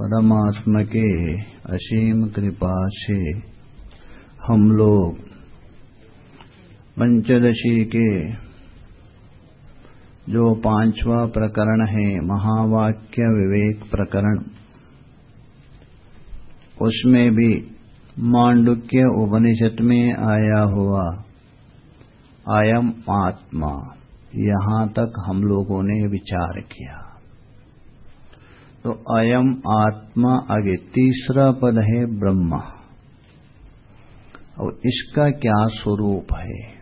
परमात्मा के असीम कृपा से हम लोग पंचदशी के जो पांचवा प्रकरण है, महावाक्य विवेक प्रकरण, उसमें भी मांडुक्य उपनिषद में आया हुआ अयम आत्मा, यहाँ तक हम लोगों ने विचार किया। तो अयम आत्मा आगे तीसरा पद है ब्रह्मा। और इसका क्या स्वरूप है?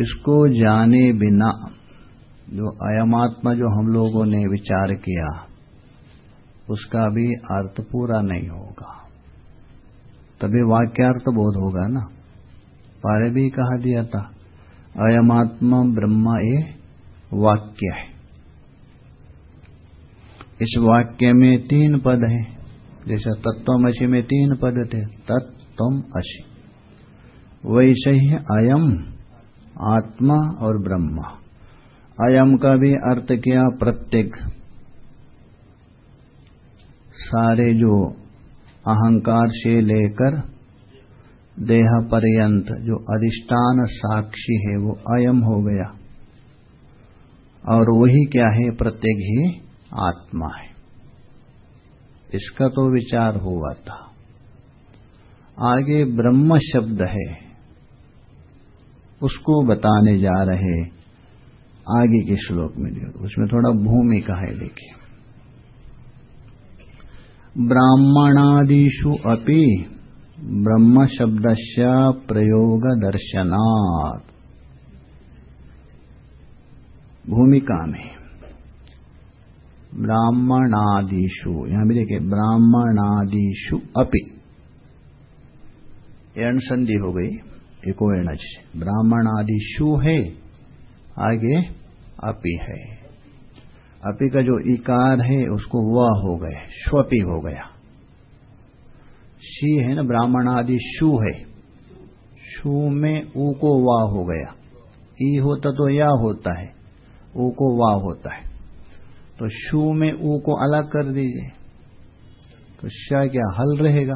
इसको जाने बिना जो अयमात्मा जो हम लोगों ने विचार किया, उसका भी अर्थ पूरा नहीं होगा। तभी वाक्यार्थ बोध होगा ना? पारे भी कहा दिया था अयमात्मा ब्रह्मा ये वाक्य है। इस वाक्य में तीन पद है। जैसा तत्वमसी में तीन पद थे। तत्व असी वैसे ही अयम, आत्मा और ब्रह्मा। अयम का भी अर्थ किया प्रत्येक। सारे जो अहंकार से लेकर देह पर्यंत जो अधिष्ठान साक्षी है, वो अयम हो गया। और वही क्या है, प्रत्येक ही आत्मा है। इसका तो विचार हुआ था। आगे ब्रह्म शब्द है। उसको बताने जा रहे आगे के श्लोक में उसमें थोड़ा भूमिका है, देखिए। ब्राह्मणादिषु अपि ब्रह्म शब्द प्रयोग दर्शनात् भूमिका में। ब्राह्मणादिषु। यहाँ भी देखिए, ब्राह्मणादिषु अपि। एण संधि हो गई, एको एणज ब्राह्मणादिषु है, आगे अपि है। अपि का जो इकार है, उसको व हो गए, स्वपि हो गया। शी है ना ब्राह्मण आदि शु है। शु में ऊ को वा हो गया। ई होता तो या होता है ऊ को वा होता है। तो शु में ऊ को अलग कर दीजिए। तो श क्या हल रहेगा?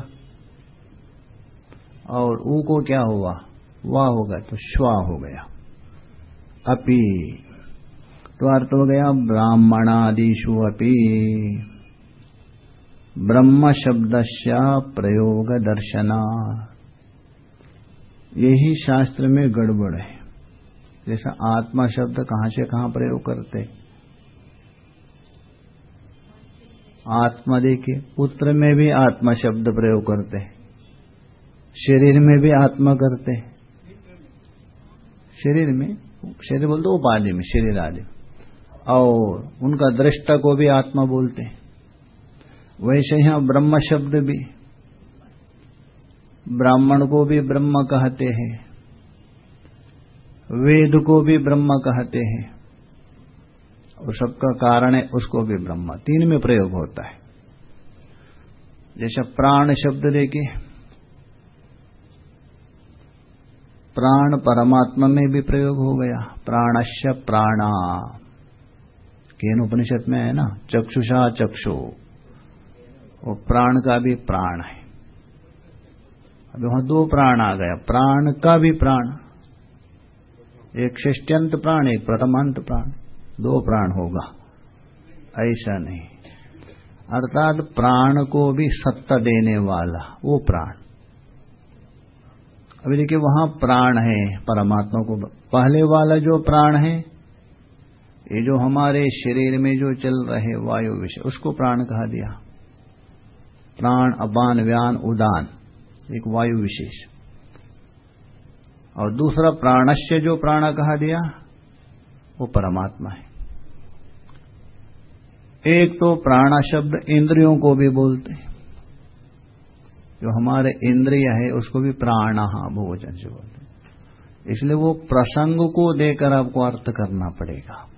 और ऊ को क्या हुआ? वाह होगा तो श्वा हो गया। अपी। तो अर्थ हो गया ब्राह्मणादिशु अपी। ब्रह्म शब्द प्रयोग दर्शना यही शास्त्र में गड़बड़ है। जैसा आत्मा शब्द कहाँ से कहाँ प्रयोग करते आत्मा देखिए, पुत्र में भी आत्मा शब्द प्रयोग करते हैं। शरीर में भी आत्मा करते हैं। शरीर में, शरीर बोलते उपाधि में, शरीर आदि। और उनका दृष्टा को भी आत्मा बोलते हैं। वैसे यहाँ ब्रह्म शब्द भी, ब्राह्मण को भी ब्रह्म कहते हैं। वेद को भी ब्रह्म कहते हैं। और सबका कारण है उसको भी ब्रह्म। तीन में प्रयोग होता है। जैसा प्राण शब्द देखे, प्राण परमात्मा में भी प्रयोग हो गया। प्राणश्य प्राणा। केन उपनिषद में है ना? चक्षुषा चक्षु। वो प्राण का भी प्राण है। अब वहाँ दो प्राण आ गया। प्राण का भी प्राण। एक षष्ट्यंत प्राण, एक प्रथमांत प्राण। दो प्राण होगा। ऐसा नहीं। अर्थात प्राण को भी सत्ता देने वाला वो प्राण। अभी देखिए, वहाँ प्राण है, परमात्मा को। पहले वाला जो प्राण है, ये जो हमारे शरीर में जो चल रहे वायु विषय, उसको प्राण कहा दिया। प्राण अपान व्यान, उदान, एक वायु विशेष। और दूसरा प्राणस्य जो प्राण कहा दिया, वो परमात्मा है। एक तो प्राण शब्द इंद्रियों को भी बोलते हैं। जो हमारे इंद्रिय है, उसको भी प्राण भोजन से बोलते हैं। इसलिए वो प्रसंग को देकर आपको अर्थ करना पड़ेगा।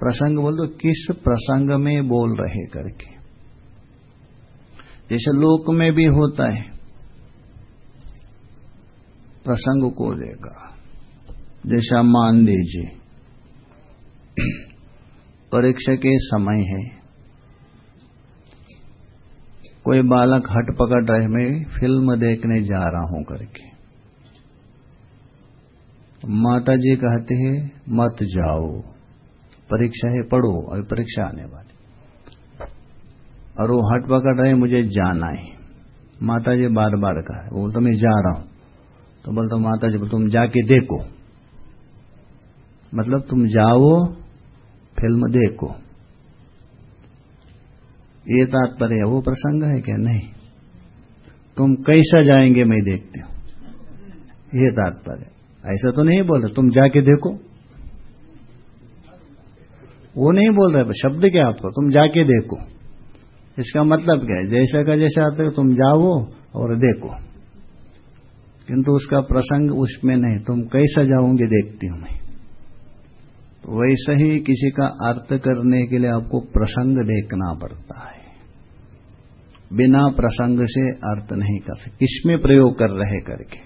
प्रसंग बोल दो, किस प्रसंग में बोल रहे करके। जैसे लोक में भी होता है, प्रसंग को देगा जैसा मान लीजिए परीक्षा के समय है। कोई बालक हट पकड़ रहे मैं फ़िल्म देखने जा रहा हूँ करके। माता जी कहते हैं, मत जाओ, परीक्षा है, पढ़ो अभी परीक्षा आने वाली। और वो हट पकड़ रहे मुझे जाना है। माता जी बार बार कहा, वो तो मैं जा रहा हूँ। तो बोलता माता जी तुम जाके देखो। मतलब तुम जाओ फ़िल्म देखो। ये तात्पर्य वो प्रसंग है क्या? नहीं। तुम कैसा जाएँगे मैं देखती हूँ। ये तात्पर्य ऐसा तो नहीं बोल रहे, तुम जाके देखो। वो नहीं बोल रहे शब्द क्या आपको? तुम जाके देखो। इसका मतलब क्या है? जैसा का जैसा आता है तुम जाओ और देखो। किंतु उसका प्रसंग उसमें नहीं। तुम कैसा जाओगे देखती हूँ मैं। वैसे ही किसी का अर्थ करने के लिए आपको प्रसंग देखना पड़ता है। बिना प्रसंग से अर्थ नहीं कर सकते किसमें प्रयोग कर रहे करके?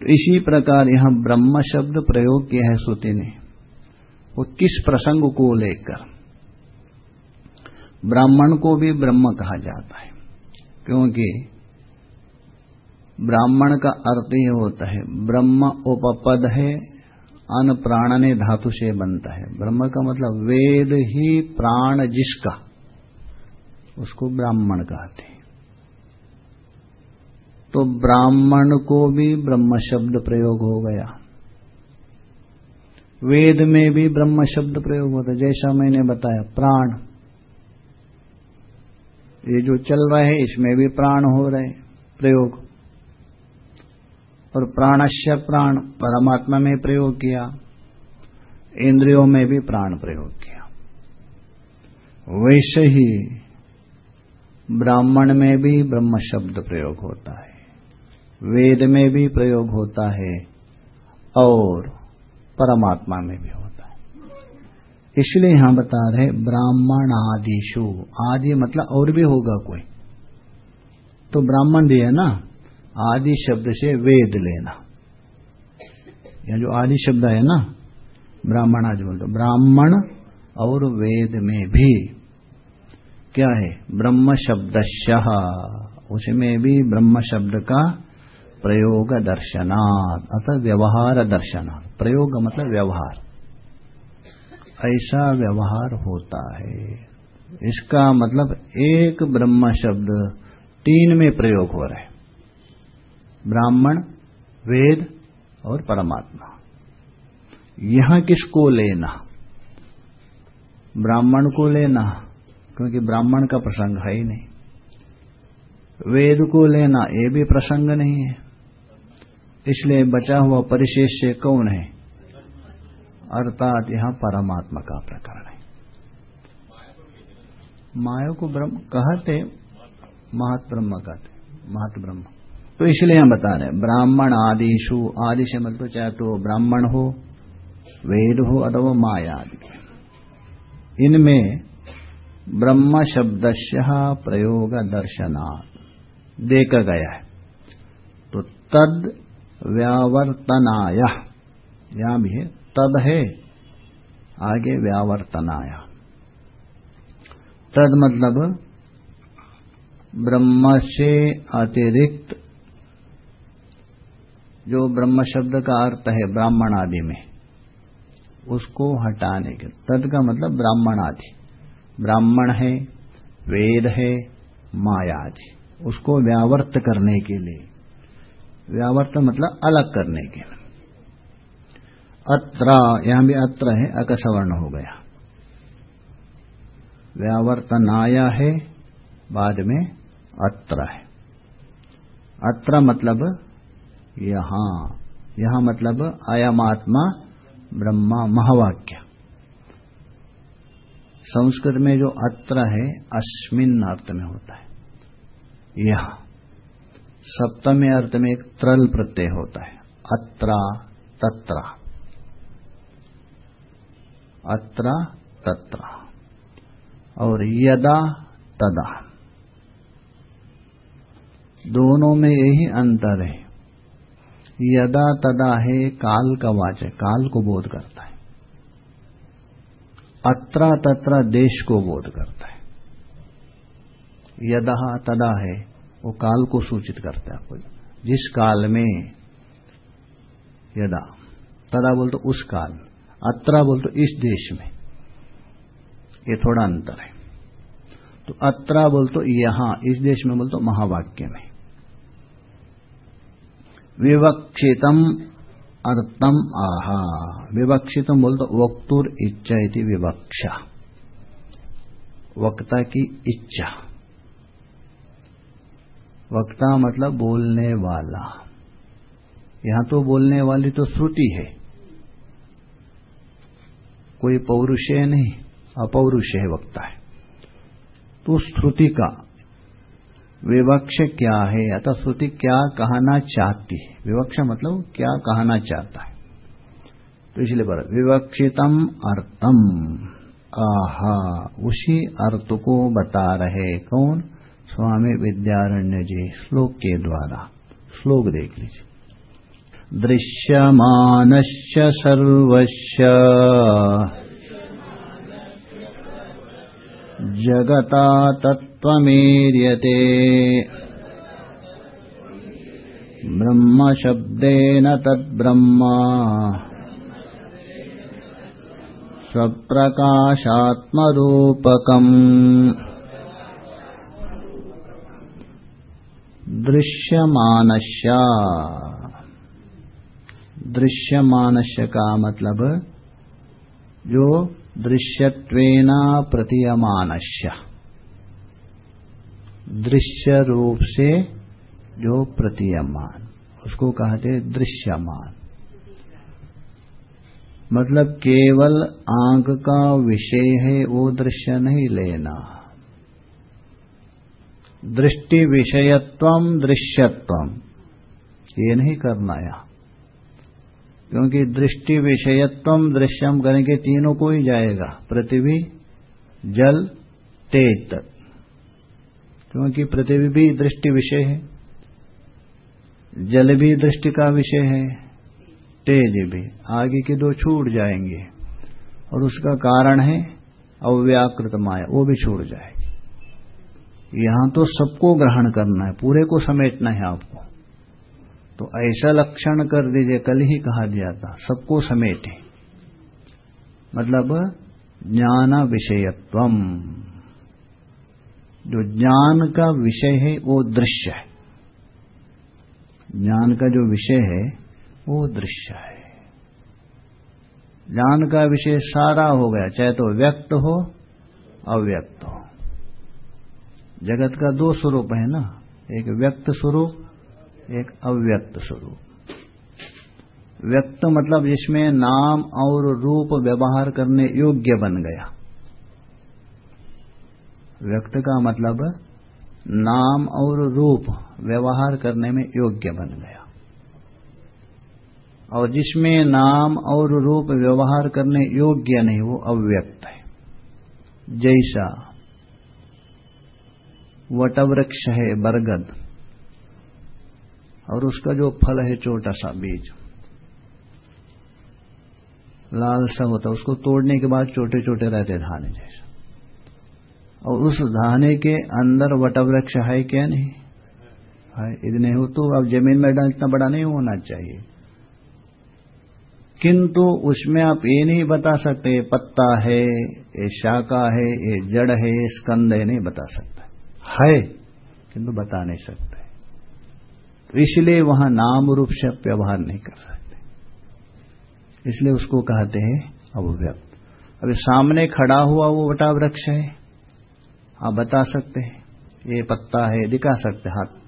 तो इसी प्रकार यहाँ ब्रह्म शब्द प्रयोग किया है श्रुति ने। वो किस प्रसंग को लेकर? ब्राह्मण को भी ब्रह्म कहा जाता है, क्योंकि ब्राह्मण का अर्थ ये होता है, ब्रह्म उपपद है अन प्राण ने धातु से बनता है। ब्रह्म का मतलब वेद ही प्राण जिसका, उसको ब्राह्मण कहते हैं। तो ब्राह्मण को भी ब्रह्म शब्द प्रयोग हो गया। वेद में भी ब्रह्म शब्द प्रयोग होता जैसा मैंने बताया, प्राण। ये जो चल रहा है, इसमें भी प्राण हो रहे प्रयोग। और प्राणश्य प्राण परमात्मा में प्रयोग किया, इंद्रियों में भी प्राण प्रयोग किया। वैसे ही ब्राह्मण में भी ब्रह्म शब्द प्रयोग होता है, वेद में भी प्रयोग होता है और परमात्मा में भी होता है। इसलिए यहाँ बता रहे ब्राह्मण आदिशु आदि मतलब और भी होगा कोई। तो ब्राह्मण भी है ना? आदि शब्द से वेद लेना। यह जो आदि शब्द है ना, ब्राह्मण आदि बोलते ब्राह्मण और वेद में भी क्या है? ब्रह्म शब्द उसमें भी ब्रह्म शब्द का प्रयोग दर्शनात् अतः व्यवहार दर्शनात्। प्रयोग मतलब व्यवहार। ऐसा व्यवहार होता है। इसका मतलब एक ब्रह्म शब्द तीन में प्रयोग हो रहा है। ब्राह्मण, वेद और परमात्मा। यहाँ किसको लेना? ब्राह्मण को लेना, क्योंकि ब्राह्मण का प्रसंग है ही नहीं। वेद को लेना, ये भी प्रसंग नहीं है। इसलिए बचा हुआ परिशेष से कौन है? अर्थात यहाँ परमात्मा का प्रकरण है। माया को ब्रह्म कहते, महत ब्रह्म कहते, महत ब्रह्म। तो इसलिए हम बता रहे ब्राह्मण आदिशु आदि से मतलब चाहे तो ब्राह्मण हो, वेद हो अथवा माया आदि। इनमें ब्रह्म शब्द प्रयोग दर्शनात् देखा गया है। तो तद व्यावर्तनाया, यहाँ भी है, तद है, आगे व्यावर्तनाया। तद मतलब ब्रह्म से अतिरिक्त जो ब्रह्म शब्द का अर्थ है ब्राह्मण आदि में, उसको हटाने के, तद का मतलब ब्राह्मण आदि ब्राह्मण है, वेद है, माया आदि उसको व्यावर्त करने के लिए। व्यावर्त मतलब अलग करने के लिए। अत्र, यहाँ भी अत्र है, अकसवर्ण हो गया। व्यावर्तन आया है, बाद में अत्र है। अत्र मतलब यहाँ यहाँ मतलब आयामात्मा, ब्रह्मा, महावाक्य। संस्कृत में जो अत्र है, अस्मिन अर्थ में होता है। यह, सप्तमी अर्थ में एक त्रल प्रत्यय होता है। अत्रा, तत्रा। अत्रा, तत्रा। और यदा, तदा। दोनों में यही अंतर है। यदा तदा है काल का वाचक काल को बोध करता है। अत्रा तत्रा देश को बोध करता है। यदा तदा है, वो काल को सूचित करता है जिस काल में यदा, तदा बोल तो उस काल, अत्रा बोल तो इस देश में। ये थोड़ा अंतर है। तो अत्रा बोल तो यहाँ, इस देश में बोल तो महावाक्य में। विवक्षितम अर्थम आहा। विवक्षितम बोल तो वक्तुर इच्छा इति विवक्षा। वक्ता की इच्छा। वक्ता मतलब बोलने वाला। यहाँ तो बोलने वाली तो श्रुति है। कोई पौरुषय नहीं अपौरुषय वक्ता है। तो श्रुति का विवक्ष क्या है? अतः श्रुति क्या कहना चाहती है? विवक्ष मतलब क्या कहना चाहता है? तो इसलिए बोला, विवक्षितम अर्थम। आहा, उसी अर्थ को बता रहे कौन? स्वामी विद्यारण्य जी, श्लोक के द्वारा। श्लोक देख लीजिए। दृश्यमानश्च सर्वस्य जगता तत्त्वमीर्यते ब्रह्मशब्देन तद्ब्रह्मा। स्वप्रकाशात्मरूपकम्। दृश्यमानस्य। दृश्यमानस्य का मतलब? जो दृश्यत्वेना प्रतीयमानस्य दृश्य रूप से जो प्रतीयमान। उसको कहते दृश्यमान। मतलब केवल आँख का विषय है, वो दृश्य नहीं लेना। दृष्टि विषयत्वम दृश्यत्वम ये नहीं करना यहाँ। क्योंकि दृष्टि विषयत्व दृश्यम करेंगे तीनों को ही जाएगा। पृथ्वी, जल तेज तक क्योंकि पृथ्वी भी दृष्टि विषय है, जल भी दृष्टि का विषय है, तेज भी, आगे के दो छूट जाएँगे। और उसका कारण है अव्याकृत माया, वो भी छूट जाएगी। यहाँ तो सबको ग्रहण करना है, पूरे को समेटना है आपको। तो ऐसा लक्षण कर दीजिए, कल ही कहा दिया था, सबको समेटे। मतलब ज्ञान विषयत्व जो ज्ञान का विषय है, वो दृश्य है। ज्ञान का जो विषय है, वो दृश्य है। ज्ञान का विषय सारा हो गया, चाहे तो व्यक्त हो, अव्यक्त हो। जगत का दो स्वरूप है ना, एक व्यक्त स्वरूप, एक अव्यक्त स्वरूप। व्यक्त मतलब जिसमें नाम और रूप व्यवहार करने योग्य बन गया। व्यक्त का मतलब नाम और रूप व्यवहार करने में योग्य बन गया। और जिसमें नाम और रूप व्यवहार करने योग्य नहीं, वो अव्यक्त है। जैसा वटवृक्ष है, बरगद, और उसका जो फल है छोटा सा बीज। लाल सा होता उसको तोड़ने के बाद छोटे छोटे रहते धाने जैसे। और उस धाने के अंदर वटवृक्ष है क्या नहीं? है इतने हो तो अब ज़मीन में डाल इतना बड़ा नहीं होना चाहिए। किंतु उसमें आप ये नहीं बता सकते पत्ता है, ये शाखा है, ये जड़ है, ये स्कंद है, नहीं बता सकता। है, किंतु बता नहीं सकते। तो इसलिए वहाँ नाम रूप से व्यवहार नहीं कर सकते। इसलिए उसको कहते हैं अव्यक्त। अभी सामने खड़ा हुआ वो वटा वृक्ष है। आप बता सकते हैं, ये पत्ता है, दिखा सकते हाथ।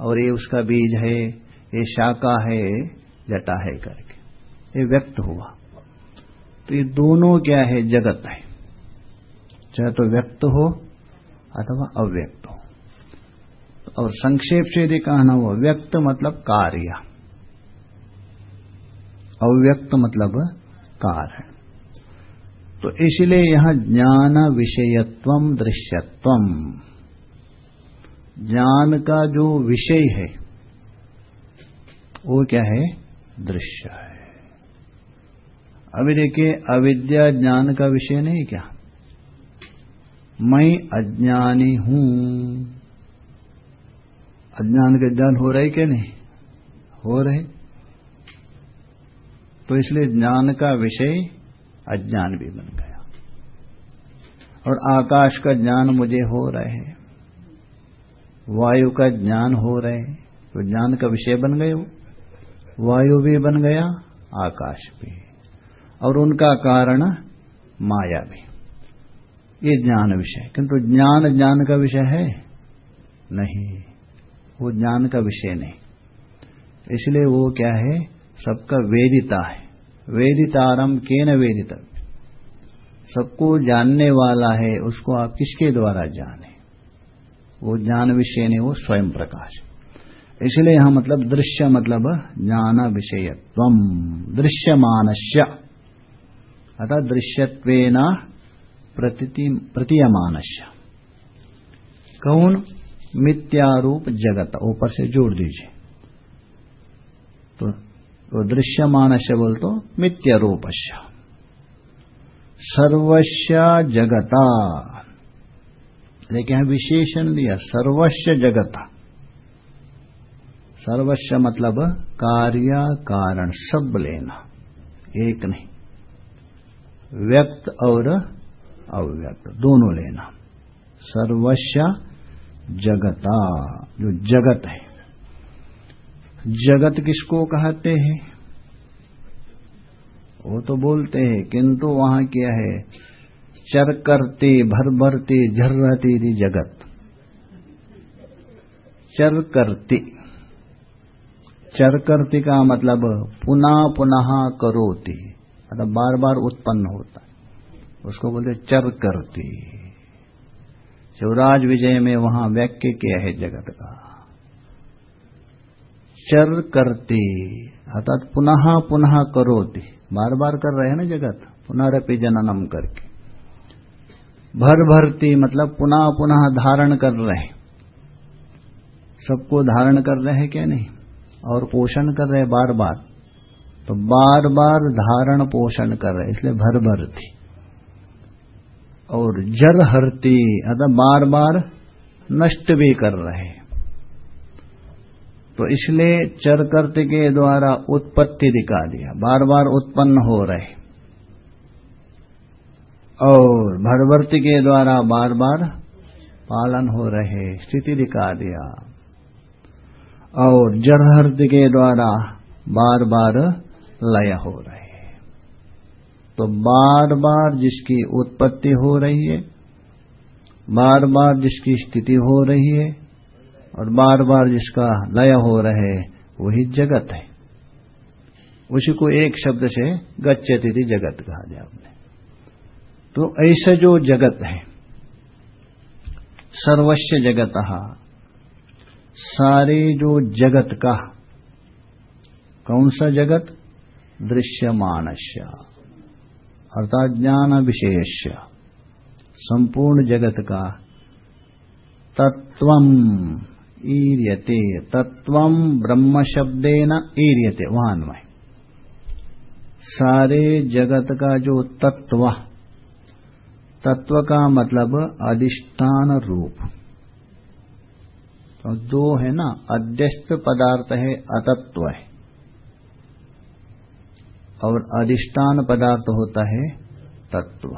और ये उसका बीज है, ये शाखा है, जटा है करके। ये व्यक्त हुआ। तो ये दोनों क्या है, जगत है। चाहे तो व्यक्त हो अथवा अव्यक्त हो। और संक्षेप से यदि कहना हुआ, व्यक्त मतलब कार्य। अव्यक्त मतलब कार्य तो इसलिए यहाँ ज्ञान विषयत्व दृश्यत्व। ज्ञान का जो विषय है, वो क्या है? दृश्य है। अभी देखिए, अविद्या ज्ञान का विषय नहीं क्या? मैं अज्ञानी हूँ। अज्ञान के ज्ञान हो रहे क्या नहीं? हो रहे तो इसलिए ज्ञान का विषय अज्ञान भी बन गया। और आकाश का ज्ञान मुझे हो रहे वायु का ज्ञान हो रहे तो ज्ञान का विषय बन गए वो। वायु भी बन गया, आकाश भी। और उनका कारण माया भी। ये ज्ञान विषय। किंतु ज्ञान ज्ञान का विषय है? नहीं। वो ज्ञान का विषय नहीं। इसलिए वो क्या है? सबका वेदिता है। वेदितारम के न वेदित। सबको जानने वाला है उसको आप किसके द्वारा जाने? वो ज्ञान विषय ने वो स्वयं प्रकाश। इसलिए यहाँ मतलब दृश्य मतलब ज्ञान विषयत्व दृश्यमानस्य। अतः दृश्यत्वेन प्रतीयमानस्य। कौन? मिथ्यारूप जगत। ऊपर से जोड़ दीजिए। तो, तो दृश्यमानस्य बोल तो मिथ्य रूपस्य सर्वस्य जगता। लेकिन विशेषण दिया सर्वस्व जगता। सर्वस्व मतलब कार्य, कारण, सब लेना, एक नहीं। व्यक्त और अव्यक्त, दोनों लेना। सर्वस्व जगता, जो जगत है। जगत किसको कहते हैं? वो तो बोलते हैं, किंतु वहाँ क्या है? चर करते, भर भरते झर्रती जगत। चर करते। चर करते का मतलब पुनः पुनः करोती। मतलब बार बार उत्पन्न होता है। उसको बोलते चर करती। शिवराज विजय में वहाँ वाक्य क्या है जगत का? चर करती। अर्थात पुनः पुनः करोती। बार बार कर रहे हैं ना जगत? पुनरपि जननम करके। भर भरती मतलब पुनः पुनः धारण कर रहे सबको धारण कर रहे हैं क्या नहीं? और पोषण कर रहे बार बार। तो बार बार धारण पोषण कर रहे इसलिए भर भर थी और जर हरती, अतः बार बार नष्ट भी कर रहे तो इसलिए चर करते के द्वारा उत्पत्ति दिखा दिया। बार बार उत्पन्न हो रहे। और भरवर्ती के द्वारा बार बार पालन हो रहे, स्थिति दिखा दिया। और जरहर्द के द्वारा बार बार लय हो रहे। तो बार बार जिसकी उत्पत्ति हो रही है बार बार जिसकी स्थिति हो रही है और बार बार जिसका लय हो रहे, वही जगत है। उसी को एक शब्द से गच्छती जगत कहा जाए आपने तो ऐसा जो जगत है, सर्वस्व जगत, सारे जो जगत का, कौन सा जगत? दृश्यमानस्य, अर्थात ज्ञान विशेष्य संपूर्ण जगत का तत्व ईर्यते तत्व ब्रह्म शब्देन ईर्यते वहाँ में सारे जगत का जो तत्व तत्व का मतलब अधिष्ठान रूप। तो दो है ना, अध्यस्त पदार्थ है, अतत्व है। और अधिष्ठान पदार्थ होता है तत्व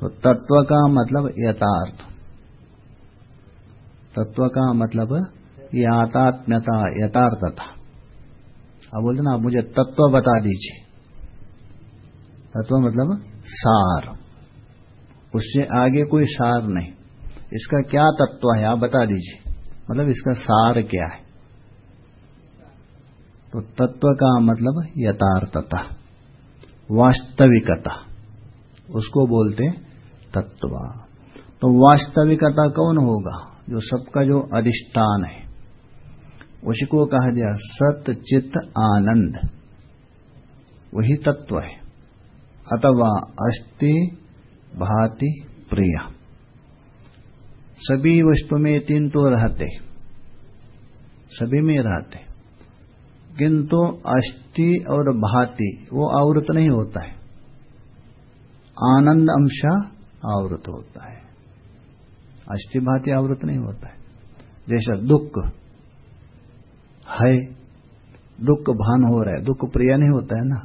तो तत्व का मतलब यथार्थ। तत्व का मतलब यातात्म्यता यथार्थता। अब बोलते ना, आप मुझे तत्व बता दीजिए। तत्व मतलब सार। उससे आगे कोई सार नहीं। इसका क्या तत्व है, आप बता दीजिए। मतलब इसका सार क्या है? तो तत्व का मतलब यथार्थता, वास्तविकता। उसको बोलते तत्व। तो वास्तविकता कौन होगा? जो सबका जो अधिष्ठान है। उसी को कहा गया सत चित आनंद। वही तत्व है। अथवा अस्ति भाति प्रिया। सभी वस्तु में तीन तो रहते सभी में रहते किंतु अस्थि और भाति, वो आवृत नहीं होता है। आनंद अंश आवृत होता है। अष्टि भाति आवृत नहीं होता है। जैसा दुख है दुख भान हो रहा है, दुख प्रिय नहीं होता है ना?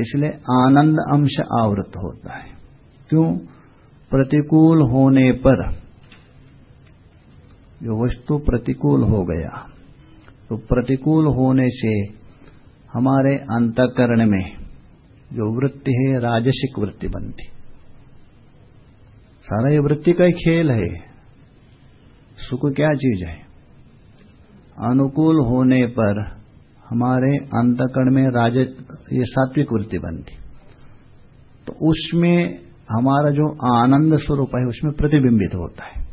इसलिए आनंद अंश आवृत होता है। क्यों? प्रतिकूल होने पर जो वस्तु प्रतिकूल हो गया तो प्रतिकूल होने से हमारे अंतकरण में जो वृत्ति है, राजसिक वृत्ति बनती। सारा ये वृत्ति का ही खेल है। सुख क्या चीज़ है? अनुकूल होने पर हमारे अंतकरण में राज ये सात्विक वृत्ति बनती। तो उसमें हमारा जो आनंद स्वरूप है, उसमें प्रतिबिंबित होता है।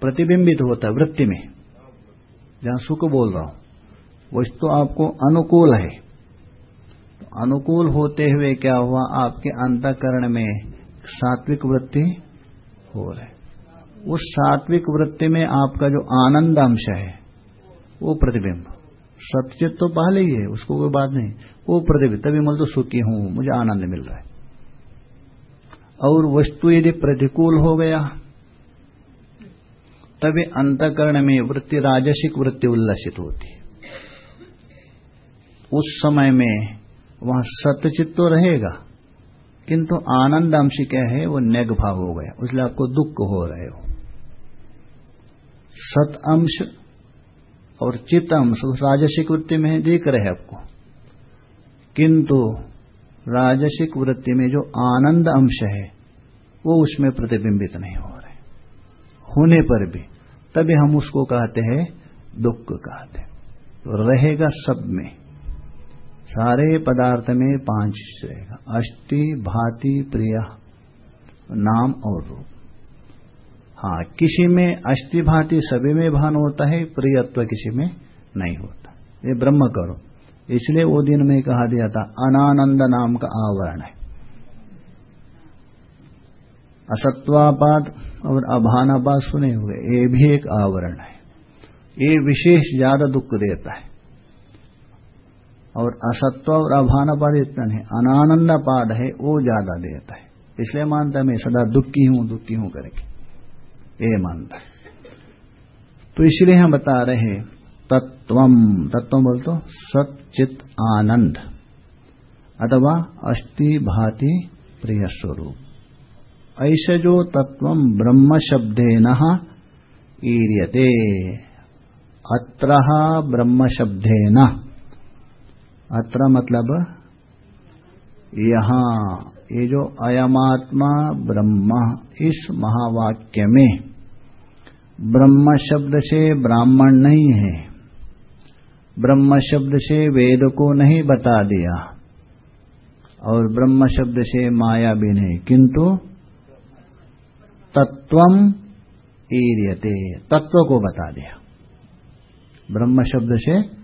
प्रतिबिंबित होता है वृत्ति में। जहाँ सुख बोल रहा हूँ वस्तु तो आपको अनुकूल है। तो अनुकूल होते हुए क्या हुआ? आपके अंतकरण में सात्विक वृत्ति हो रहे उस सात्विक वृत्ति में आपका जो आनंद अंश है, वो प्रतिबिंब। सत्यचित तो पहले ही है, उसको कोई बात नहीं। वो प्रतिबिंब, तभी मतलब तो सुखी हूँ, मुझे आनंद मिल रहा है। और वस्तु यदि प्रतिकूल हो गया, तभी अंतकरण में वृत्ति, राजसिक वृत्ति उल्लसित होती है। उस समय में वहाँ सत्यचित तो रहेगा किंतु आनंद अंश क्या है, वो नेग भाव हो गया। इसलिए आपको दुख हो रहे हो। सत अंश और चित्त अंश राजसिक वृत्ति में देख रहे आपको। किंतु राजसिक वृत्ति में जो आनंद अंश है, वो उसमें प्रतिबिंबित नहीं हो रहे। होने पर भी, तभी हम उसको कहते हैं दुख कहते हैं। तो रहेगा सब में। सारे पदार्थ में पाँच रहेगा अष्टि भांति प्रिय नाम और रूप। हाँ किसी में अष्टि भांति सभी में भान होता है, प्रियत्व किसी में नहीं होता। ये ब्रह्म करो। इसलिए वो दिन में कहा दिया था, अनानंद नाम का आवरण है। असत्वापाद और अभानापाद सुने हुए, ये भी एक आवरण है। ये विशेष ज़्यादा दुख देता है। और असत्व और अभानापाद इतना है। अनानंद पाद है, वो ज़्यादा देता है। इसलिए मानता है मैं सदा दुखी हूँ दुखी हूँ करके। ये मानता है। तो इसलिए हम बता रहे तत्वम। तत्व बोल तो सचित आनंद। अथवा अस्थि भाति प्रिय स्वरूप। ऐसे जो तत्व ब्रह्म शब्देन ईरियते। अत्र ब्रह्म शब्देन। अत्र मतलब यहाँ, ये जो अयमात्मा ब्रह्म, इस महावाक्य में ब्रह्म शब्द से ब्राह्मण नहीं है। ब्रह्म शब्द से वेद को नहीं बता दिया। और ब्रह्म शब्द से माया भी नहीं, किंतु तत्वम ईरियते, तत्व को बता दिया। ब्रह्म शब्द से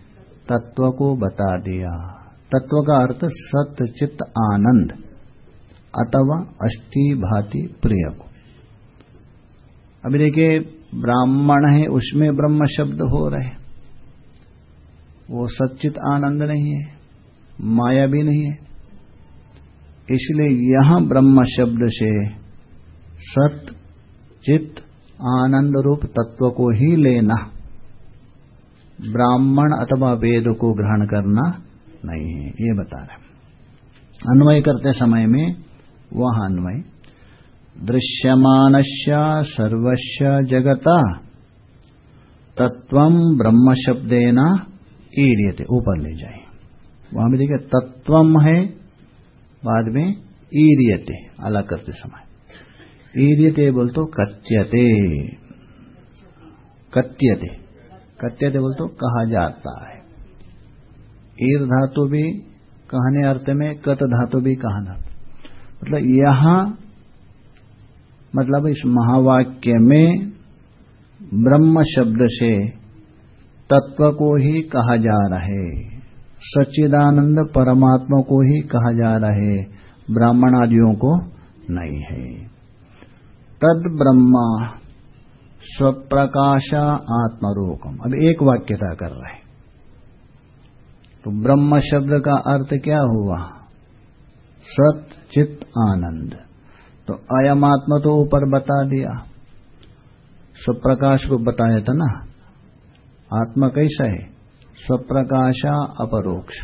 तत्व को बता दिया। तत्व का अर्थ सत्य, चित्त, आनंद। अथवा अष्टि, भाति, प्रिय को। अभी देखिए, ब्राह्मण है, उसमें ब्रह्म शब्द हो रहे वो सच्चित आनंद नहीं है, माया भी नहीं है। इसलिए यहाँ ब्रह्म शब्द से सत चित आनंद रूप तत्व को ही लेना। ब्राह्मण अथवा वेद को ग्रहण करना नहीं है, ये बता रहे अन्वय करते समय में वह अन्वय। दृश्यमान सर्वस्व जगता तत्व ब्रह्म शब्देना ईरियते ऊपर ले जाए। वहाँ भी देखिए तत्वम है, बाद में ईरियते अलग करते समय। ईरियते बोल तो कत्यते कत्यते कत्यते बोल तो कहा जाता है। ईर धातु भी कहने अर्थ में, कत धातु भी कहना। मतलब यहाँ मतलब इस महावाक्य में ब्रह्म शब्द से तत्व को ही कहा जा रहा है सच्चिदानंद परमात्मा को ही कहा जा रहा है ब्राह्मण आदियों को नहीं है। तद ब्रह्मा स्वप्रकाशा आत्मरोकम अब एक वाक्यता कर रहे तो ब्रह्म शब्द का अर्थ क्या हुआ? सत चित आनंद। तो अयम आत्मा तो ऊपर बता दिया। स्वप्रकाश को बताया था ना? आत्मा कैसा है? स्वप्रकाशा अपरोक्ष।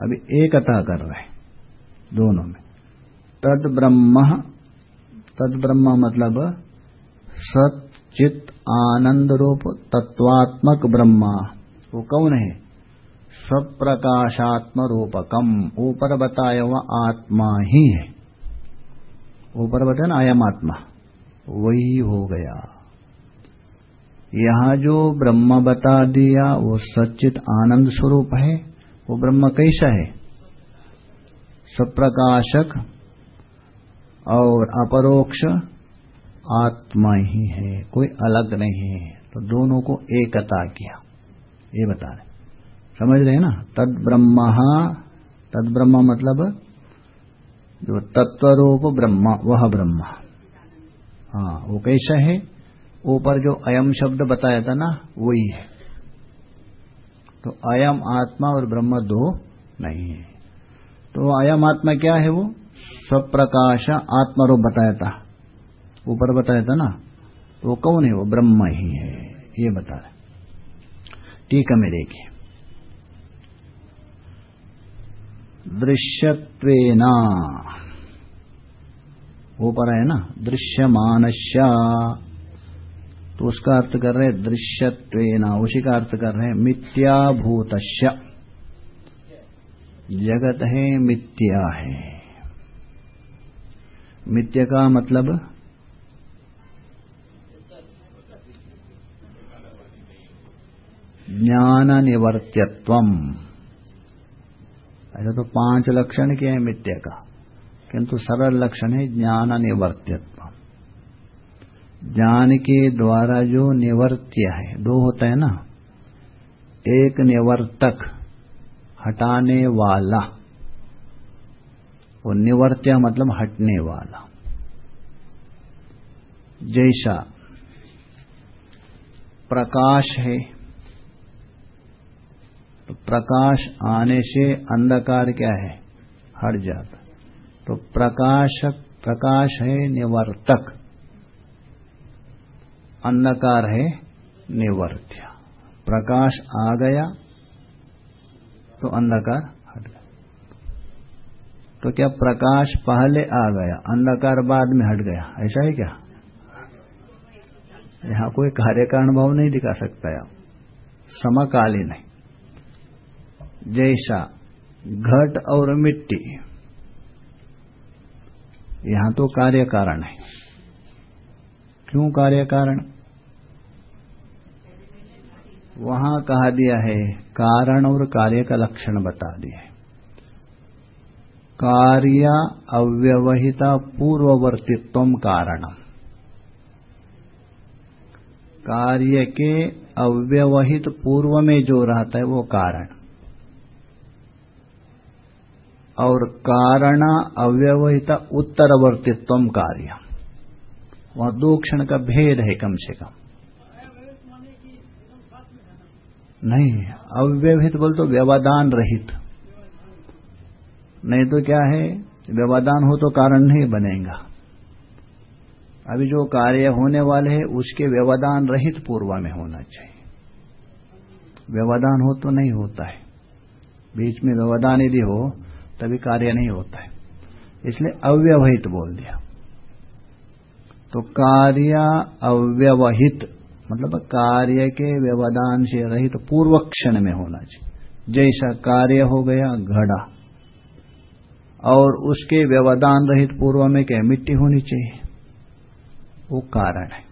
अभी एकता कर रहे दोनों में। तद ब्रह्म तद ब्रह्म मतलब सत चित आनंद रूप तत्वात्मक ब्रह्मा। वो कौन है? स्वप्रकाशात्म रूपकम ऊपर बताया हुआ आत्मा ही है। ऊपर बताया ना, आयम आत्मा। वही हो गया। यहाँ जो ब्रह्म बता दिया, वो सचित आनंद स्वरूप है। वो ब्रह्म कैसा है? स्वप्रकाशक और अपरोक्ष आत्मा ही है, कोई अलग नहीं है। तो दोनों को एकता किया। ये बता रहे समझ रहे हैं ना? तद ब्रह्म तद ब्रह्म मतलब जो तत्वरूप ब्रह्म, वह ब्रह्म। हाँ वो कैसा है? ऊपर जो अयम शब्द बताया था ना, वही है। तो अयम आत्मा और ब्रह्म दो नहीं है। तो अयम आत्मा क्या है वो? स्वप्रकाश आत्मरूप बताया था। ऊपर बताया था ना, वो कौन है? वो ब्रह्म ही है। ये बता रहे ठीक है, मैं देखिए। दृश्यत्वेना। ऊपर है ना, दृश्यमानश्या। तो उसका अर्थ कर रहे दृश्यत्वेना। उसी का अर्थ कर रहे हैं मिथ्याभूत जगत है मिथ्या है। मिथ्या का मतलब ज्ञान निवर्त्यत्व ऐसा तो पाँच लक्षण के हैं मित्य का, किंतु सरल लक्षण है ज्ञान निवर्त्यत्व ज्ञान के द्वारा जो निवर्त्य है, दो होता है ना? एक निवर्तक, हटाने वाला। और निवर्त्य मतलब हटने वाला। जैसा प्रकाश है प्रकाश आने से अंधकार क्या है? हट जाता। तो प्रकाशक, प्रकाश है निवर्तक। अंधकार है निवर्त्य। प्रकाश आ गया तो अंधकार हट गया। तो क्या प्रकाश पहले आ गया, अंधकार बाद में हट गया? ऐसा है क्या? यहाँ कोई कार्य कारण भाव नहीं दिखा सकता आप समकालीन है। जैसा घट और मिट्टी। यहाँ तो कार्य कारण है। क्यों कार्य कारण? वहाँ कहा दिया है, कारण और कार्य का लक्षण बता दिए कार्य अव्यवहिता पूर्ववर्तित्व कारणम। कार्य के अव्यवहित पूर्व में जो रहता है वो कारण। और कारण अव्यवहित उत्तरवर्तित्व कार्य। वहाँ दो क्षण का भेद है कम से कम। नहीं, अव्यवहित बोल तो व्यवधान रहित। नहीं तो क्या है? व्यवधान हो तो कारण नहीं बनेगा। अभी जो कार्य होने वाले हैं, उसके व्यवधान रहित पूर्व में होना चाहिए। व्यवधान हो तो नहीं होता है। बीच में व्यवधान यदि हो तभी कार्य नहीं होता है। इसलिए अव्यवहित बोल दिया। तो कार्य अव्यवहित मतलब कार्य के व्यवधान से रहित तो पूर्व क्षण में होना चाहिए। जैसा कार्य हो गया, घड़ा। और उसके व्यवधान रहित पूर्व में क्या मिट्टी होनी चाहिए। वो कारण है।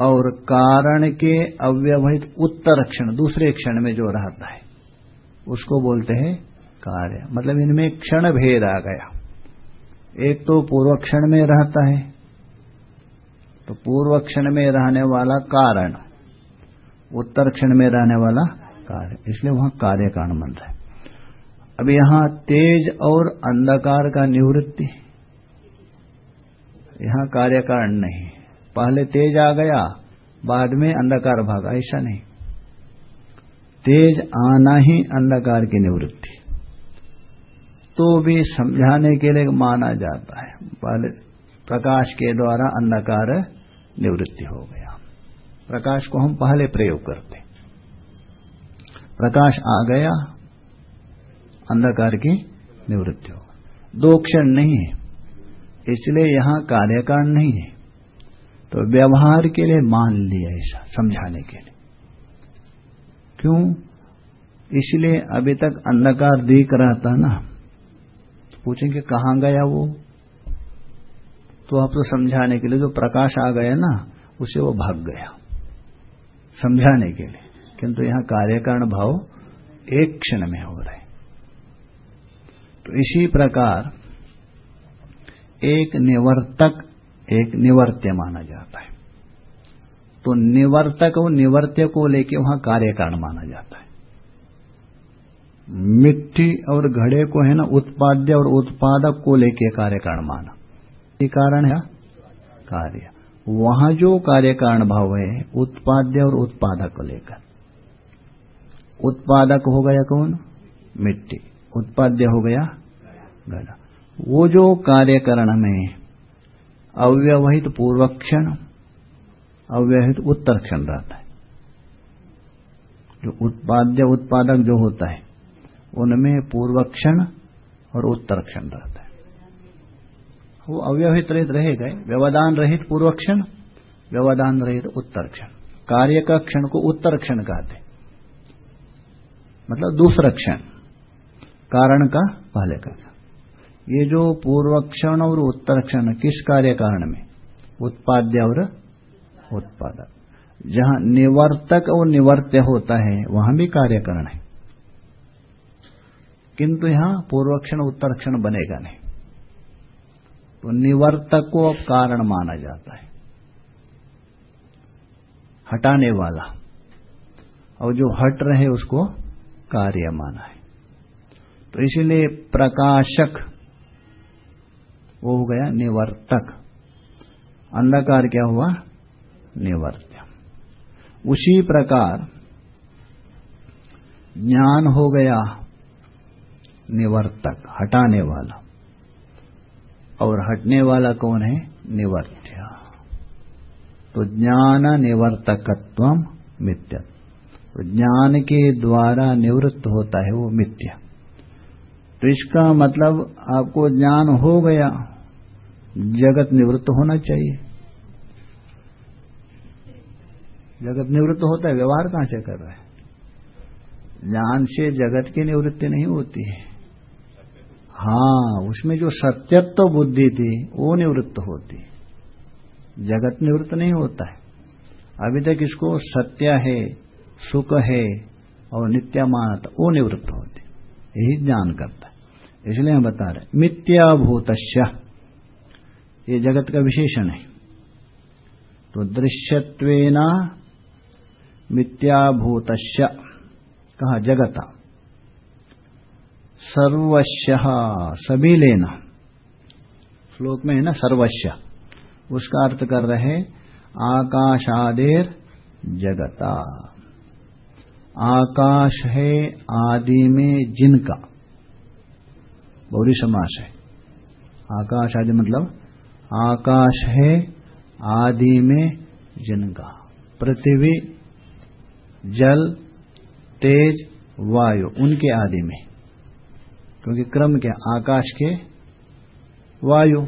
और कारण के अव्यवहित उत्तर क्षण, दूसरे क्षण में जो रहता है, उसको बोलते हैं कार्य मतलब इनमें क्षण भेद आ गया। एक तो पूर्व क्षण में रहता है तो पूर्व क्षण में रहने वाला कारण, उत्तर क्षण में रहने वाला कार्य इसलिए वहाँ कार्य कारण बन रहा है। अब यहाँ तेज और अंधकार का निवृत्ति। यहाँ कार्य कारण नहीं पहले तेज आ गया, बाद में अंधकार भागा, ऐसा नहीं। तेज आना ही अंधकार की निवृत्ति। तो भी समझाने के लिए माना जाता है। पहले प्रकाश के द्वारा अंधकार निवृत्ति हो गया। प्रकाश को हम पहले प्रयोग करते प्रकाश आ गया, अंधकार की निवृत्ति हो दो क्षण नहीं है, इसलिए यहाँ कार्यकारण नहीं है। तो व्यवहार के लिए मान लिया ऐसा, समझाने के लिए। क्यों? इसलिए अभी तक अंधकार दिख रहा था ना। पूछेंगे, कहाँ गया वो? तो आप तो समझाने के लिए, जो प्रकाश आ गया ना, उसे वो भाग गया। समझाने के लिए। किंतु यहाँ कार्यकारण भाव एक क्षण में हो रहे तो इसी प्रकार एक निवर्तक, एक निवर्त्य माना जाता है। तो निवर्तक और निवर्त्य को लेके वहाँ कार्यकारण माना जाता है। मिट्टी और घड़े को है ना उत्पाद्य और उत्पादक को लेके कार्यकारण माना। ये कारण है? कार्य। वहाँ जो कार्य कारण भाव है, उत्पाद्य और उत्पादक को लेकर। उत्पादक हो गया कौन? मिट्टी। उत्पाद्य हो गया घड़ा। वो जो कार्यकरण में अव्यवहित पूर्वक्षण, अव्यवहित उत्तर क्षण रहता है। जो उत्पाद्य, उत्पादक जो होता है उनमें पूर्वक्षण और उत्तर क्षण रहता है। वो अव्यवहित रहित रहे गए व्यवधान रहित पूर्व क्षण व्यवधान रहित उत्तर क्षण कार्य का क्षण को उत्तर क्षण कहते मतलब दूसरा क्षण। कारण का पहले का ये जो पूर्व क्षण और उत्तर क्षण किस कार्य कारण में? उत्पाद्य और उत्पादक। जहाँ निवर्तक और निवर्त्य होता है, वहाँ भी कार्यकरण है। किंतु यहाँ पूर्वक्षण, उत्तरक्षण बनेगा नहीं। तो निवर्तक को अब कारण माना जाता है। हटाने वाला। और जो हट रहे उसको कार्य माना है। तो इसीलिए प्रकाशक, वो हो गया निवर्तक। अंधकार क्या हुआ? निवर्त्य उसी प्रकार ज्ञान हो गया। निवर्तक, हटाने वाला। और हटने वाला कौन है? निवर्त्य। तो ज्ञान निवर्तकत्व मिथ्या। तो ज्ञान के द्वारा निवृत्त होता है वो मिथ्या। तो इसका मतलब आपको ज्ञान हो गया। जगत निवृत्त होना चाहिए। जगत निवृत्त होता है, व्यवहार कहाँ से कर रहा है? ज्ञान से जगत की निवृत्ति नहीं होती है। हाँ उसमें जो सत्यत्व बुद्धि थी, वो निवृत्त होती। जगत निवृत्त नहीं होता है। अभी तक इसको सत्य है, सुख है और नित्यामानता, वो निवृत्त होती। यही ज्ञान करता। है इसलिए हम बता रहे मिथ्याभूत ये जगत का विशेषण है। तो दृश्यत्वेना मिथ्याभूत कहा, जगता। सर्वश्य सभी लेना श्लोक में है ना, सर्वश्य। उसका अर्थ कर रहे आकाशादेर जगता। आकाश है आदि में जिनका। बहुरी समास है। आकाश आदि मतलब आकाश है आदि में जिनका। पृथ्वी, जल, तेज, वायु, उनके आदि में। क्योंकि क्रम क्या? आकाश के वायु।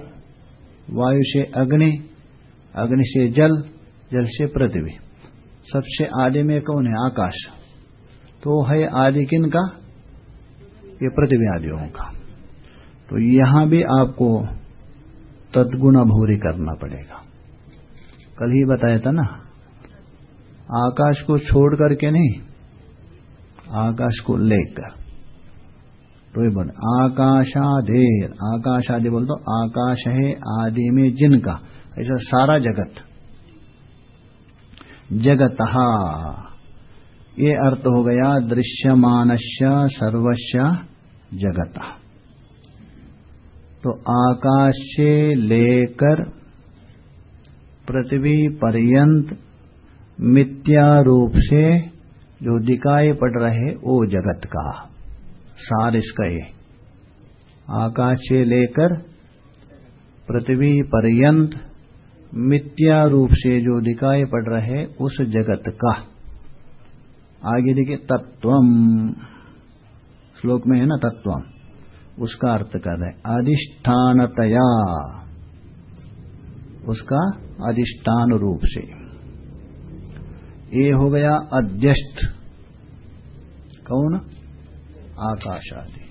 वायु से अग्नि अग्नि से जल जल से पृथ्वी। सबसे आदि में कौन है? आकाश। तो है आदि किन का? ये पृथ्वी आदियों का। तो यहाँ भी आपको तदगुण भूरी करना पड़ेगा। कल ही बताया था ना? आकाश को छोड़ करके नहीं, आकाश को लेकर। तो ये बोल आकाशाधेर आकाश आदि बोल दो आकाश है आदि में जिनका। ऐसा सारा जगत। जगत ये अर्थ हो गया दृश्यमान सर्वस्व जगत। तो आकाश से लेकर पृथ्वी पर्यंत मिथ्या रूप से जो दिखाई पड़ रहे, वो जगत का। सार इसका ये आकाश से लेकर पृथ्वी पर्यंत मिथ्या रूप से जो दिखाई पड़ रहे उस जगत का। आगे देखिए, तत्वम। श्लोक में है ना, तत्वम। उसका अर्थ कर रहे अधिष्ठानतया। उसका अधिष्ठान रूप से। ये हो गया अध्यस्त कौन? आकाश आदि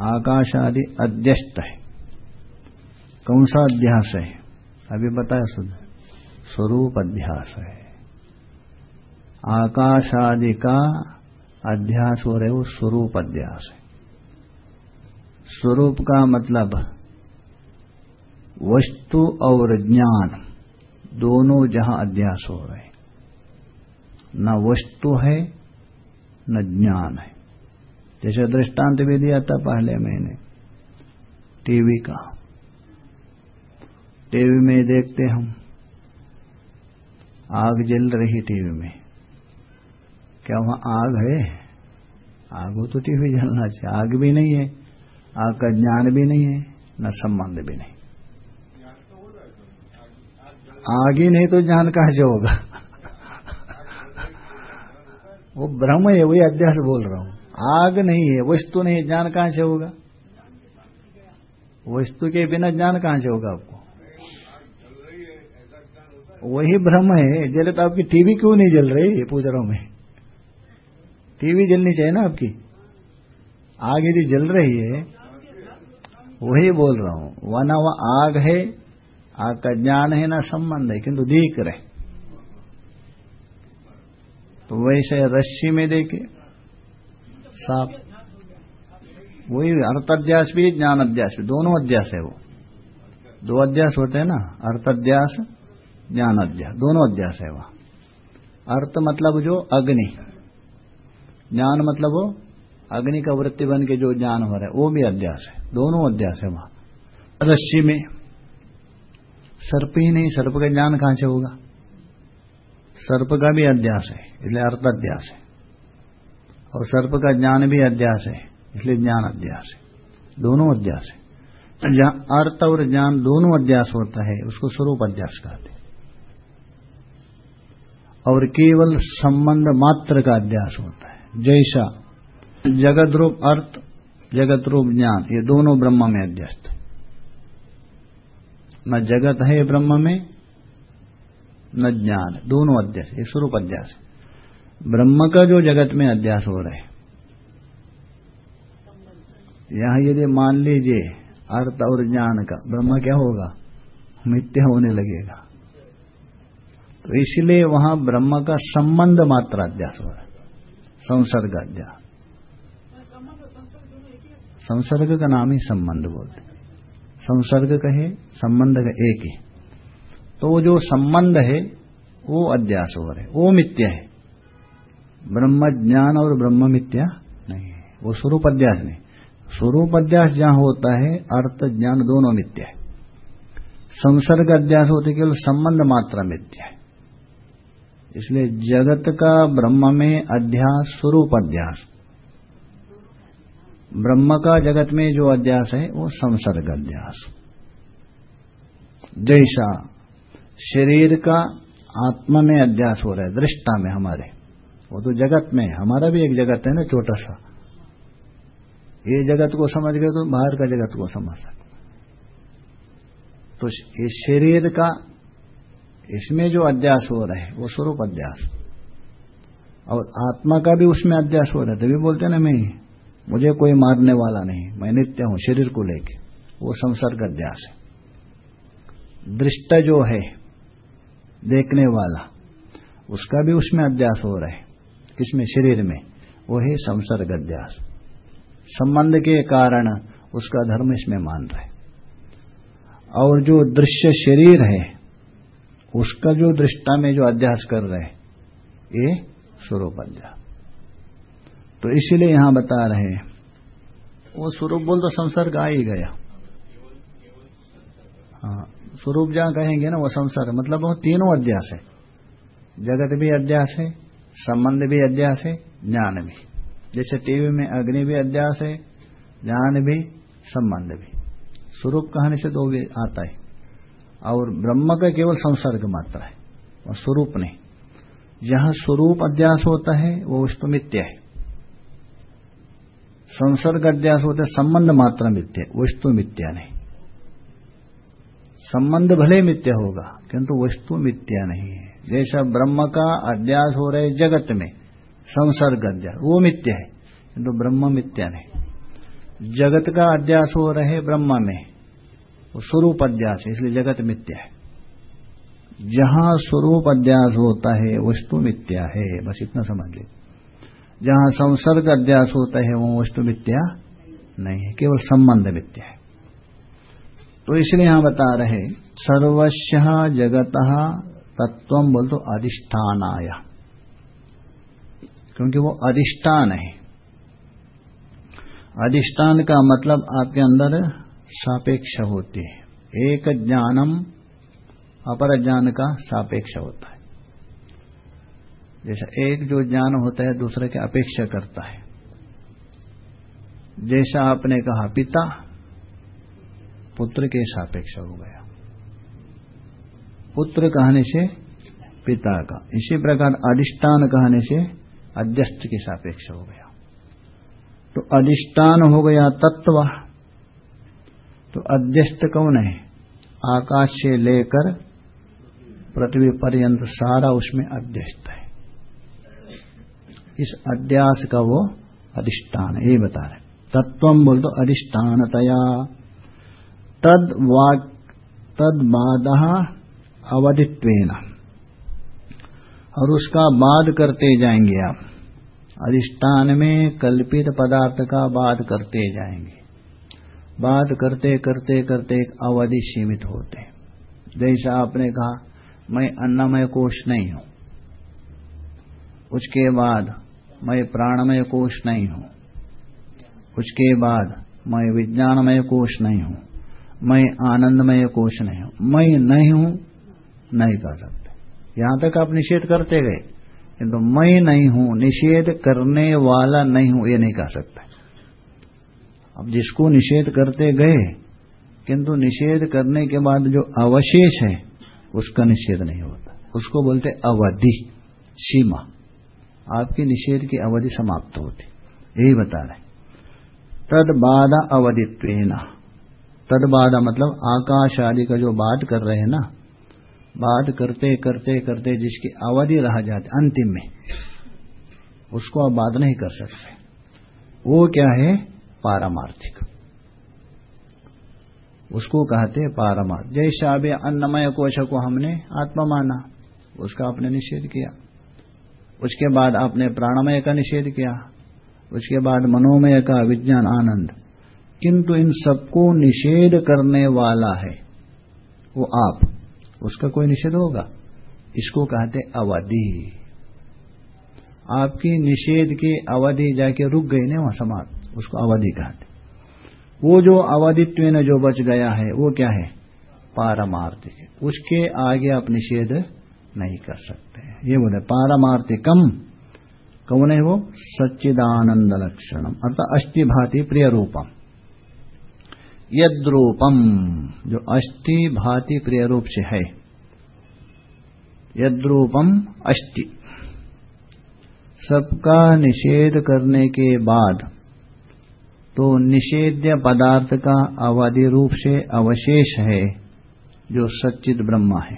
आकाश आदि अध्यस्त है। कौन सा अध्यास है? अभी बताया सुन। स्वरूप अध्यास है। आकाश आदि का अध्यास हो रहे वो स्वरूप अध्यास है। स्वरूप का मतलब वस्तु और ज्ञान दोनों जहाँ अध्यास हो रहे न वस्तु है, न ज्ञान है। जैसे दृष्टांत भी दिया था पहले मैंने। टीवी का। टीवी में देखते हम। आग जल रही टीवी में। क्या वहाँ आग है? आग हो तो टीवी जलना चाहिए। आग भी नहीं है। आग का ज्ञान भी नहीं है, न संबंध भी नहीं। आग ही नहीं तो ज्ञान कहाँ से होगा? वो ब्रह्म है, वही अध्यास बोल रहा हूँ। आग नहीं है, वस्तु नहीं ज्ञान कहाँ से होगा? वस्तु के बिना ज्ञान कहाँ से होगा आपको? वही भ्रम है, जले तो आपकी टीवी क्यों नहीं जल रही पूछ रहा हूँ मैं? टीवी जलनी चाहिए ना आपकी? आग यदि जल रही है, वही बोल रहा हूँ वना वह आग है, आग का ज्ञान है, ना संबंध है, किंतु दिख रहे तो वैसे रस्सी में देखे साफ़। वही अर्थाध्यास भी ज्ञान अध्यास भी, दोनों अध्यास है वो। दो अध्यास होते हैं ना, अर्थाध्यास ज्ञान अध्यास दोनों अध्यास है वहाँ। अर्थ मतलब जो अग्नि। ज्ञान मतलब वो अग्नि का वृत्ति बन के जो ज्ञान हो रहा है, वो भी अध्यास है, दोनों अध्यास है वहाँ। रस्सी में, सर्प ही नहीं, सर्प का ज्ञान कहाँ से होगा? सर्प का भी अध्यास है, इसलिए अर्थाध्यास है। और सर्प का ज्ञान भी अध्यास है, इसलिए ज्ञान अध्यास है। दोनों अध्यास है। जहाँ अर्थ और ज्ञान दोनों अध्यास होता है, उसको स्वरूप अध्यास कहते हैं। और केवल संबंध मात्र का अध्यास होता है। जैसा जगत रूप अर्थ जगत रूप ज्ञान, ये दोनों ब्रह्म में अध्यस्त है। न जगत है ब्रह्म में, न ज्ञान, दोनों अध्यास, ये स्वरूप अध्यास है। ब्रह्म का जो जगत में अध्यास हो रहा है। यहाँ यदि मान लीजिए अर्थ और ज्ञान का, ब्रह्म क्या होगा? मिथ्या होने लगेगा। तो इसलिए वहाँ ब्रह्म का संबंध मात्र अध्यास हो रहा है। संसर्ग अध्यास। संसर्ग का नाम ही संबंध बोलते संसर्ग कहे, संबंध का एक ही। तो जो संबंध है, वो अध्यास हो रहा है। वो मिथ्या है। ब्रह्म ज्ञान और ब्रह्म मिथ्या नहीं है। वो स्वरूप अध्यास नहीं स्वरूप अध्यास जहाँ होता है, अर्थ, ज्ञान दोनों मिथ्या है। संसर्ग अध्यास होते केवल संबंध मात्र मिथ्या है। इसलिए जगत का ब्रह्म में अध्यास स्वरूप अध्यास ब्रह्म का जगत में जो अध्यास है, वो संसर्ग अध्यास। जैसा शरीर का आत्मा में अध्यास हो रहा है, दृष्टा में हमारे। वो तो जगत में हमारा भी एक जगत है ना, छोटा सा। ये जगत को समझ गए तो बाहर का जगत को समझ सकते तो ये शरीर का, इसमें जो अध्यास हो रहा है, वो स्वरूप अध्यास। और आत्मा का भी उसमें अध्यास हो रहा है, तभी बोलते ना मैं मुझे कोई मारने वाला नहीं, मैं नित्य हूँ, शरीर को लेके। वो संसर्ग अध्यास है। दृष्ट जो है, देखने वाला, उसका भी उसमें अध्यास हो रहा है। किसमें शरीर में वो है संसर्ग अध्यास संबंध के कारण उसका धर्म इसमें मान रहे। और जो दृश्य शरीर है, उसका जो दृष्टा में जो अध्यास कर रहे, ये स्वरूप अध्यास तो इसीलिए यहाँ बता रहे वो स्वरूप बोल तो संसर्ग आ ही गया। हाँ स्वरूप जहाँ कहेंगे ना, वो संसार मतलब वो तीनों अध्यास है। जगत भी अध्यास है संबंध भी अध्यास है, ज्ञान भी। जैसे टीवी में अग्नि भी अध्यास है, ज्ञान भी, संबंध भी। स्वरूप कहने से दो भी आता है। और ब्रह्म का केवल संसर्ग मात्र है और स्वरूप नहीं। जहाँ स्वरूप अध्यास होता है, वो वस्तु मित्य है। संसर्ग अध्यास होता है, संबंध मात्र मित्य वस्तु मित्या नहीं। संबंध भले मित्य होगा, किंतु वस्तु मित्या नहीं है। जैसा ब्रह्म का अध्यास हो रहे जगत में, संसर्ग अध्यास वो मित्य है। किंतु ब्रह्म मित्या नहीं। जगत का अध्यास हो रहे ब्रह्म में, वो स्वरूप अध्यास है, इसलिए जगत मिथ्या है। जहाँ स्वरूप अध्यास होता है, वस्तु मिथ्या है, बस इतना समझ ले जहाँ संसर्ग अध्यास होता है, वो वस्तु मिथ्या नहीं है, केवल संबंध मिथ्या है। तो इसलिए यहाँ बता रहे सर्वस्व जगत तत्व बोल तो अधिष्ठान आया क्योंकि वो अधिष्ठान है। अधिष्ठान का मतलब आपके अंदर सापेक्ष होती है। एक ज्ञानम, अपर ज्ञान का सापेक्ष होता है। जैसा एक जो ज्ञान होता है, दूसरे के अपेक्षा करता है। जैसा आपने कहा, पिता, पुत्र के सापेक्ष हो गया। पुत्र कहने से पिता का। इसी प्रकार अधिष्ठान कहने से अध्यस्त के सापेक्ष हो गया। तो अधिष्ठान हो गया तत्व। तो अध्यस्त कौन है? आकाश से लेकर पृथ्वी पर्यंत सारा उसमें अध्यस्त है। इस अध्यास का वो अधिष्ठान ये बता रहे तत्व बोल तो अधिष्ठानतया। तद वाक तद बाद अवधित्वेन और उसका बाद करते जाएँगे आप। अधिष्ठान में कल्पित पदार्थ का बाद करते जाएँगे। बात करते करते करते एक अवधि सीमित होते। जैसा आपने कहा, मैं अन्नमय कोष नहीं हूँ। उसके बाद मैं प्राणमय कोष नहीं हूँ। उसके बाद मैं विज्ञानमय कोष नहीं हूँ। मैं आनंदमय कोष नहीं हूँ। मैं नहीं हूँ नहीं कह सकते। यहाँ तक आप निषेध करते गए। किंतु तो मैं नहीं हूँ, निषेध करने वाला नहीं हूँ, ये नहीं कह सकते। अब जिसको निषेध करते गए, किंतु निषेध करने के बाद जो अवशेष है, उसका निषेध नहीं होता। उसको बोलते अवधि, सीमा। आपके निषेध की अवधि समाप्त होती। यही बता रहे तद बाधा अवधित्व तद बाधा मतलब आकाश आदि का जो बात कर रहे हैं ना बात करते करते करते जिसकी अवधि रह जाती, अंतिम में, उसको आप बात नहीं कर सकते। वो क्या है? पारमार्थिक। उसको कहते पारमार्थ। जैसे अभी अन्नमय कोश को हमने आत्मा माना, उसका आपने निषेध किया। उसके बाद आपने प्राणमय का निषेध किया। उसके बाद मनोमय का विज्ञान आनंद। किंतु इन सबको निषेध करने वाला है वो आप। उसका कोई निषेध होगा? इसको कहते अवधि। आपकी निषेध की अवधि जाके रुक गई ना वहाँ समाप्त, उसको अवधि कहते वो जो अवधित्व में जो बच गया है, वो क्या है? पारमार्थिक। उसके आगे आप निषेध नहीं कर सकते ये बोले, पारमार्थिकम, कौन है वो? सच्चिदानंद लक्षणम, अर्थात अस्थि भाति प्रिय रूपम यद्रूपम, जो अस्थि भाति प्रिय रूप से है। यद्रूपम अस्थि सबका निषेध करने के बाद तो निषेध्य पदार्थ का अवधि रूप से अवशेष है, जो सच्चित ब्रह्म है।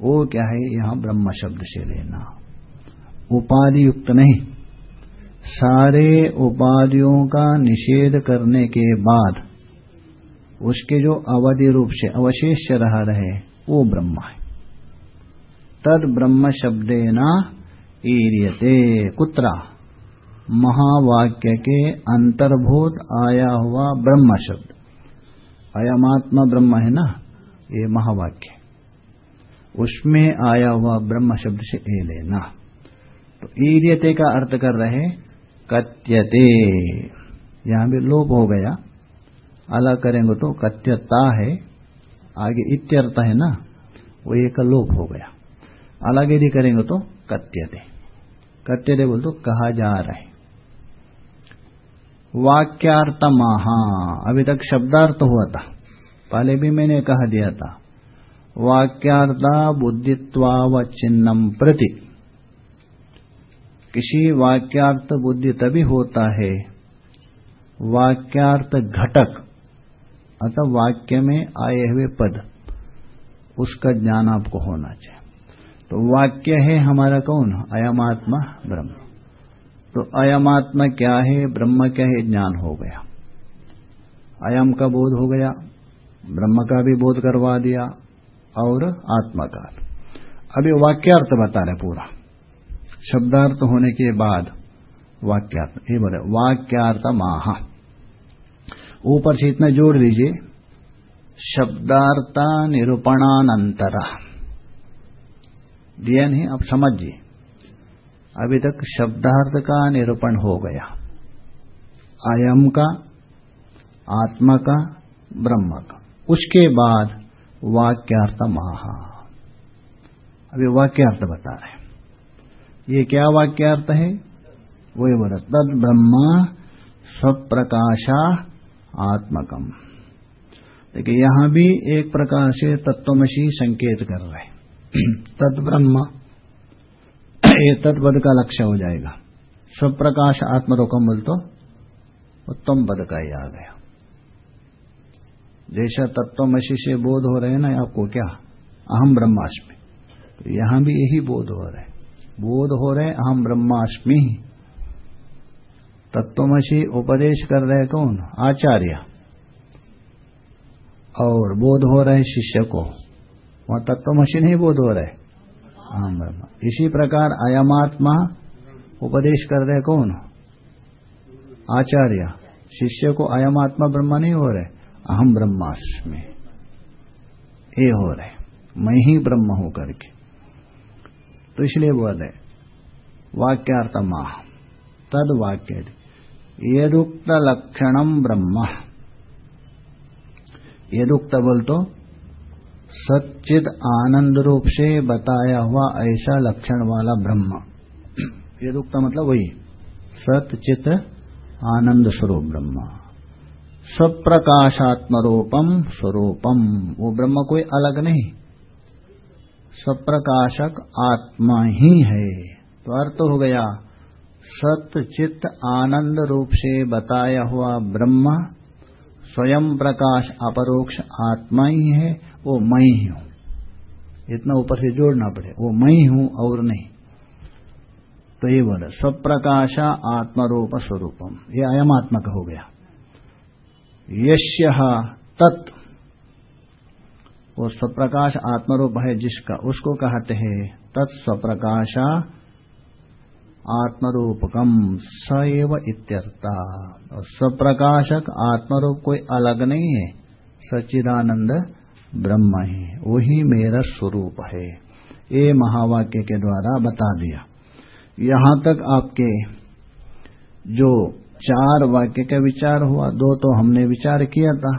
वो क्या है? यहाँ ब्रह्म शब्द से लेना। उपाधि युक्त नहीं। सारे उपाधियों का निषेध करने के बाद उसके जो अवधि रूप से अवशेष रह रहे वो ब्रह्म है। तद ब्रह्म शब्देना ईरियते, कुत्रा। महावाक्य के अंतर्भूत आया हुआ ब्रह्म शब्द। अयमात्मा ब्रह्म है ना? ये महावाक्य उसमें आया हुआ ब्रह्म शब्द से ए लेना। तो ईरियते का अर्थ कर रहे कत्यते यहाँ भी लोप हो गया। अलग करेंगे तो कत्यता है, आगे इत्यर्थ है ना, वो एक लोप हो गया। अलग यदि करेंगे तो कत्यते कत्यते बोल तो कहा जा रहा है। वाक्यार्थ महा अभी तक शब्दार्थ हुआ था, पहले भी मैंने कहा दिया था। वाक्यार्थ बुद्धित्वावचिन्नम प्रति। किसी वाक्यार्थ बुद्धि तभी होता है, वाक्यार्थ घटक। अतः वाक्य में आए हुए पद, उसका ज्ञान आपको होना चाहिए। तो वाक्य है हमारा कौन? अयमात्मा, ब्रह्म। तो अयमात्मा क्या है? ब्रह्म क्या है ज्ञान हो गया। अयम का बोध हो गया, ब्रह्म का भी बोध करवा दिया, और आत्मा का। अभी वाक्यार्थ बता रहे पूरा। शब्दार्थ होने के बाद वाक्यार्थ, ये बोले, वाक्यार्थ माहा। ऊपर से इतना जोड़ दीजिए। शब्दार्थ निरूपणानंतर। दिया नहीं अब समझिए। अभी तक शब्दार्थ का निरूपण हो गया। आयम का, आत्मा का, ब्रह्म का। उसके बाद वाक्यार्थ महा। अभी वाक्यार्थ बता रहे ये क्या वाक्यार्थ है? वही बोला तद ब्रह्म स्वप्रकाशा आत्मकम। देखिए, यहाँ भी एक प्रकार से तत्वमशी संकेत कर रहे तद ब्रह्म ये तत्पद का लक्ष्य हो जाएगा। स्वप्रकाश आत्मरोकम बोल तो उत्तम पद का ही आ गया। जैसा तत्वमशी से बोध हो रहे हैं ना, आपको क्या? अहम ब्रह्माष्टमी तो यहाँ भी यही बोध हो रहे बोध हो रहे अहम ब्रह्माष्टमी तत्वमसी उपदेश कर रहे कौन? आचार्य। और बोध हो रहे शिष्य को। वहाँ तत्वमसी नहीं बोध हो रहे। अहम ब्रह्म इसी प्रकार अयमात्मा उपदेश कर रहे कौन? आचार्य। शिष्य को अयमात्मा ब्रह्म नहीं हो रहे। अहम ब्रह्मास्मि। ये हो रहे। मैं ही ब्रह्म हूँ करके। तो इसलिए बोल रहे। वाक्यार्थ माह तद वाक्य यदुक्त लक्षणम ब्रह्म। यदुक्त बोल तो सच्चिद आनंद रूप से बताया हुआ ऐसा लक्षण वाला ब्रह्म। यदुक्त मतलब वही सचित आनंद स्वरूप ब्रह्म। स्वप्रकाशात्मरूपम स्वरूपम वो ब्रह्म कोई अलग नहीं। स्वप्रकाशक आत्मा ही है तो अर्थ हो गया सत चित्त आनंद रूप से बताया हुआ ब्रह्म स्वयं प्रकाश अपरोक्ष आत्मा ही है वो मैं ही हूँ। इतना ऊपर से जोड़ना पड़े, वो मैं ही और नहीं। तो ये बोले स्वप्रकाशा आत्मरूप स्वरूपम। ये अयम आत्मा का हो गया। यश्य तत्। वो स्वप्रकाश आत्मरूप है जिसका, उसको कहते हैं तत्स्वप्रकाशा आत्मरूपकम स इत्यर्था। और स्वप्रकाशक आत्मरूप कोई अलग नहीं है। सच्चिदानंद ब्रह्म ही वही मेरा स्वरूप है। ये महावाक्य के द्वारा बता दिया। यहाँ तक आपके जो चार वाक्य का विचार हुआ, दो तो हमने विचार किया था।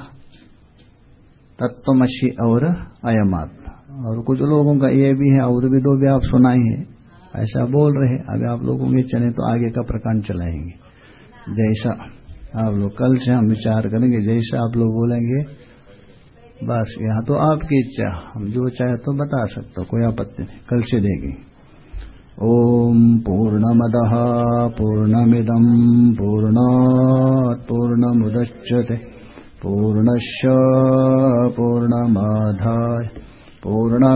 तत्वमशी और अयमात्मा। और कुछ लोगों का ये भी है, और भी दो भी आप सुनाई है। ऐसा बोल रहे अगर आप लोगों के चले तो आगे का प्रकांड चलाएँगे। जैसा आप लोग कल से हम विचार करेंगे, जैसा आप लोग बोलेंगे, बस यहाँ तो आपकी इच्छा। हम जो चाहे तो बता सकते हो, कोई आपत्ति नहीं। कल से देंगे ओम पूर्णमद पूर्णमिदम पूर्णात् पूर्णमुदच्यते पूर्णश पूर्णमाधाय। पूर्णमेवावशिष्यते।